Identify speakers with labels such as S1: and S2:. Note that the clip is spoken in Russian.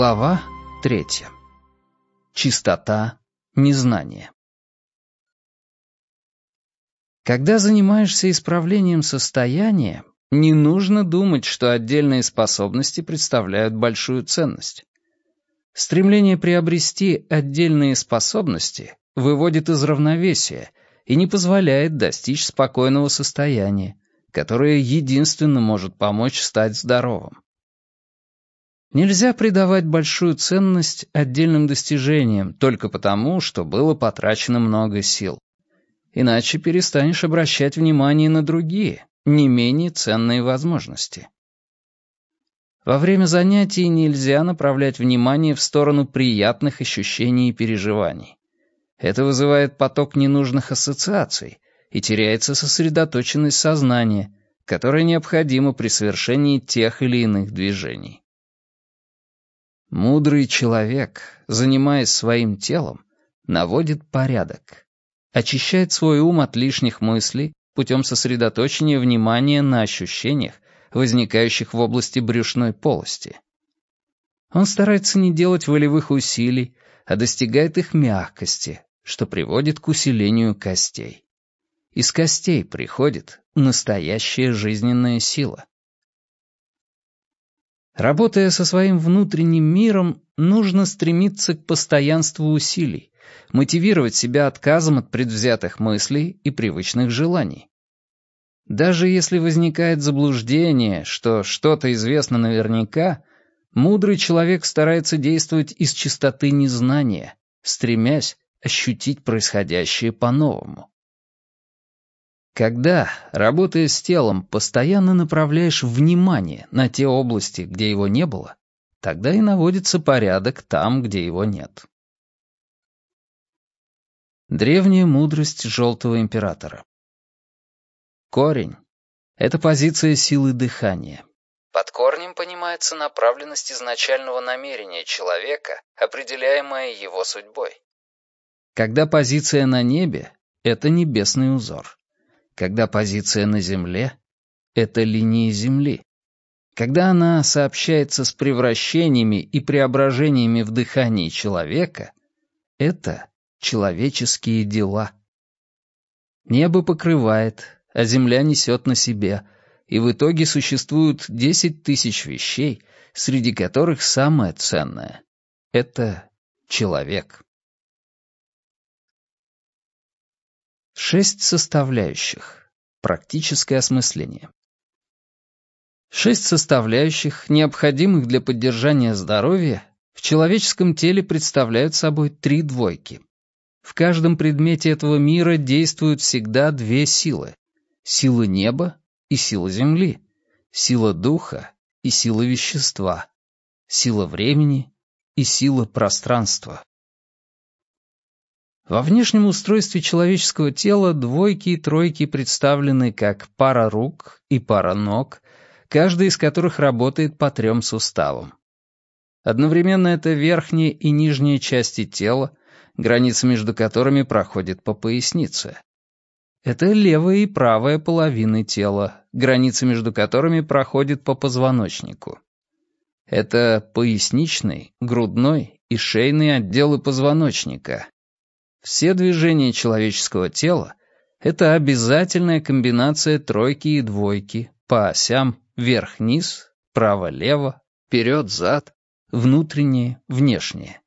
S1: Глава третья. Чистота незнания. Когда занимаешься исправлением состояния, не нужно думать, что отдельные способности представляют большую ценность. Стремление приобрести отдельные способности выводит из равновесия и не позволяет достичь спокойного состояния, которое единственно может помочь стать здоровым. Нельзя придавать большую ценность отдельным достижениям только потому, что было потрачено много сил. Иначе перестанешь обращать внимание на другие, не менее ценные возможности. Во время занятий нельзя направлять внимание в сторону приятных ощущений и переживаний. Это вызывает поток ненужных ассоциаций, и теряется сосредоточенность сознания, которая необходима при совершении тех или иных движений. Мудрый человек, занимаясь своим телом, наводит порядок, очищает свой ум от лишних мыслей путем сосредоточения внимания на ощущениях, возникающих в области брюшной полости. Он старается не делать волевых усилий, а достигает их мягкости, что приводит к усилению костей. Из костей приходит настоящая жизненная сила. Работая со своим внутренним миром, нужно стремиться к постоянству усилий, мотивировать себя отказом от предвзятых мыслей и привычных желаний. Даже если возникает заблуждение, что что-то известно наверняка, мудрый человек старается действовать из чистоты незнания, стремясь ощутить происходящее по-новому. Когда, работая с телом, постоянно направляешь внимание на те области, где его не было, тогда и наводится порядок там, где его нет. Древняя мудрость Желтого Императора Корень — это позиция силы дыхания. Под корнем понимается направленность изначального намерения человека, определяемая его судьбой. Когда позиция на небе — это небесный узор когда позиция на Земле — это линия Земли. Когда она сообщается с превращениями и преображениями в дыхании человека, это человеческие дела. Небо покрывает, а земля несет на себе, и в итоге существуют десять тысяч вещей, среди которых самое ценное — это человек. Шесть составляющих. Практическое осмысление. Шесть составляющих, необходимых для поддержания здоровья, в человеческом теле представляют собой три двойки. В каждом предмете этого мира действуют всегда две силы. Сила неба и сила земли. Сила духа и сила вещества. Сила времени и сила пространства. Во внешнем устройстве человеческого тела двойки и тройки представлены как пара рук и пара ног, каждая из которых работает по трем суставам. Одновременно это верхняя и нижняя части тела, граница между которыми проходит по пояснице. Это левая и правая половины тела, граница между которыми проходит по позвоночнику. Это поясничный, грудной и шейный отделы позвоночника, все движения человеческого тела — это обязательная комбинация тройки и двойки по осям вверх-вниз, право-лево, вперед-зад, внутреннее, внешнее.